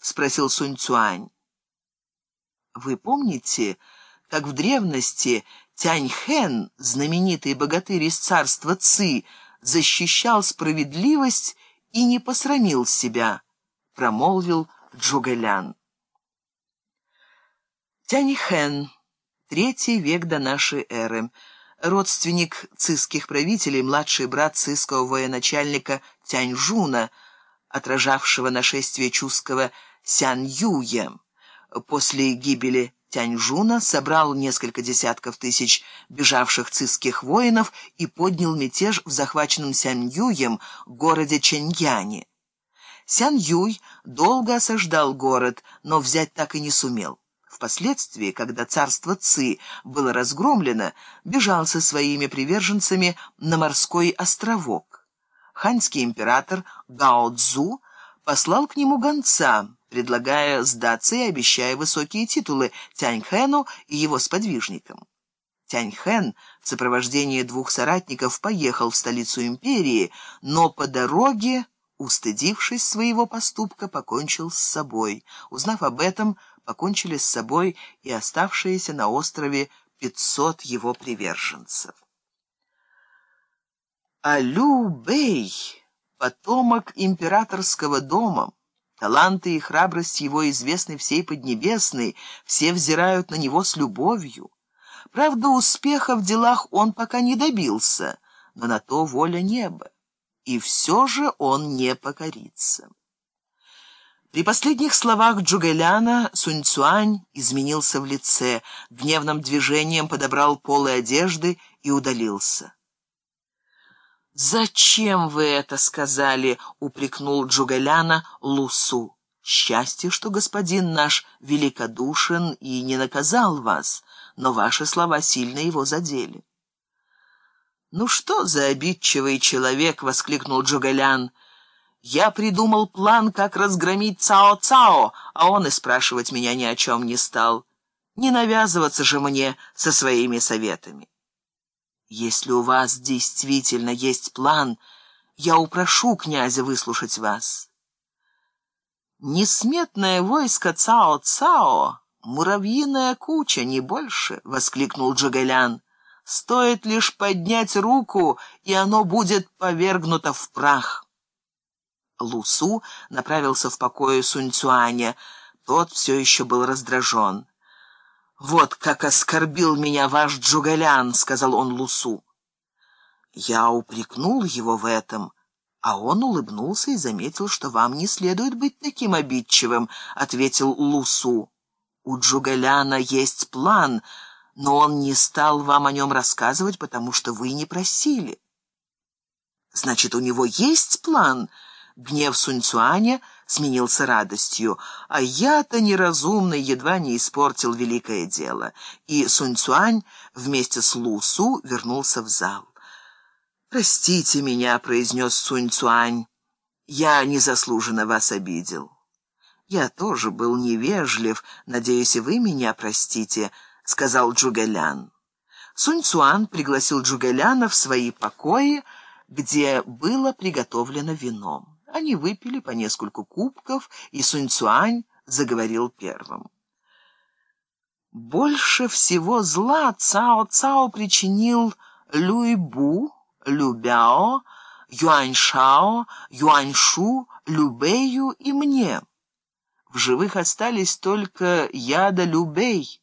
— спросил Сунь Цюань. «Вы помните, как в древности Тяньхэн, знаменитый богатырь из царства Ци, защищал справедливость и не посрамил себя?» — промолвил Чжугэ Лян. Тяньхэн, третий век до нашей эры, родственник цисских правителей, младший брат цисского военачальника Тяньжуна, отражавшего нашествие чуского Сянь-Юя. После гибели Тяньжуна собрал несколько десятков тысяч бежавших цисских воинов и поднял мятеж в захваченном Сянь-Юем городе Чэньяне. Сян-Юй долго осаждал город, но взять так и не сумел. Впоследствии, когда царство Ци было разгромлено, бежал со своими приверженцами на морской островок. Ханьский император Гао Цзу послал к нему гонца, предлагая сдаться и обещая высокие титулы Тяньхэну и его сподвижникам. Тяньхэн в сопровождении двух соратников поехал в столицу империи, но по дороге устыдившись своего поступка, покончил с собой. Узнав об этом, покончили с собой и оставшиеся на острове пятьсот его приверженцев. Алю-бей, потомок императорского дома, таланты и храбрость его известны всей Поднебесной, все взирают на него с любовью. Правда, успеха в делах он пока не добился, но на то воля неба и все же он не покорится. При последних словах Джугэляна Сунь-Цюань изменился в лице, гневным движением подобрал полы одежды и удалился. «Зачем вы это сказали?» — упрекнул Джугэляна Лусу. «Счастье, что господин наш великодушен и не наказал вас, но ваши слова сильно его задели». «Ну что за обидчивый человек!» — воскликнул Джугалян. «Я придумал план, как разгромить Цао-Цао, а он и спрашивать меня ни о чем не стал. Не навязываться же мне со своими советами. Если у вас действительно есть план, я упрошу князя выслушать вас». «Несметное войско Цао-Цао, муравьиная куча, не больше!» — воскликнул Джугалян. Стоит лишь поднять руку, и оно будет повергнуто в прах. Лусу направился в покое Суньцуаня. Тот все еще был раздражен. «Вот как оскорбил меня ваш Джугалян», — сказал он Лусу. Я упрекнул его в этом, а он улыбнулся и заметил, что вам не следует быть таким обидчивым, — ответил Лусу. «У Джугаляна есть план», — но он не стал вам о нем рассказывать, потому что вы не просили. Значит, у него есть план? Гнев Суньцуаня сменился радостью, а я-то неразумный едва не испортил великое дело. И Суньцуань вместе с Лусу вернулся в зал. «Простите меня», — произнес Суньцуань, — «я незаслуженно вас обидел». «Я тоже был невежлив, надеюсь, и вы меня простите», — сказал Джугэлян. Сунь Цуан пригласил Джугэляна в свои покои, где было приготовлено вино. Они выпили по нескольку кубков, и Сунь Цуань заговорил первым. Больше всего зла Цао Цао причинил Люйбу, Любяо, Юаньшао, Юаньшу, Любею и мне. В живых остались только Яда Любей,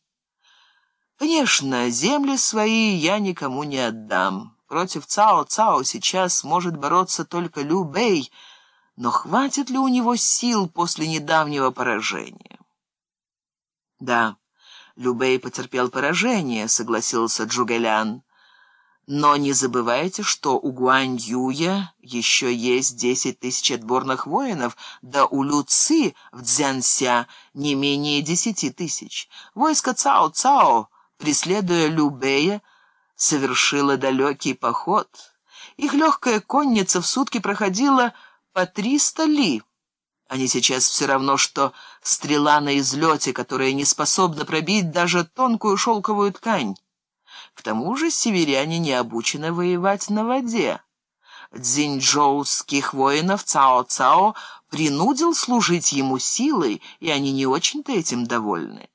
Конечно, земли свои я никому не отдам. Против Цао-Цао сейчас может бороться только Лю Бэй, но хватит ли у него сил после недавнего поражения? Да, Лю Бэй потерпел поражение, согласился Джугэлян. Но не забывайте, что у Гуань Юя еще есть десять тысяч отборных воинов, да у Лю Ци в Цзянся не менее десяти тысяч. Войско Цао-Цао преследуя Любея, совершила далекий поход. Их легкая конница в сутки проходила по триста ли. Они сейчас все равно, что стрела на излете, которая не способна пробить даже тонкую шелковую ткань. К тому же северяне не обучены воевать на воде. дзиньчжоуских воинов Цао-Цао принудил служить ему силой, и они не очень-то этим довольны.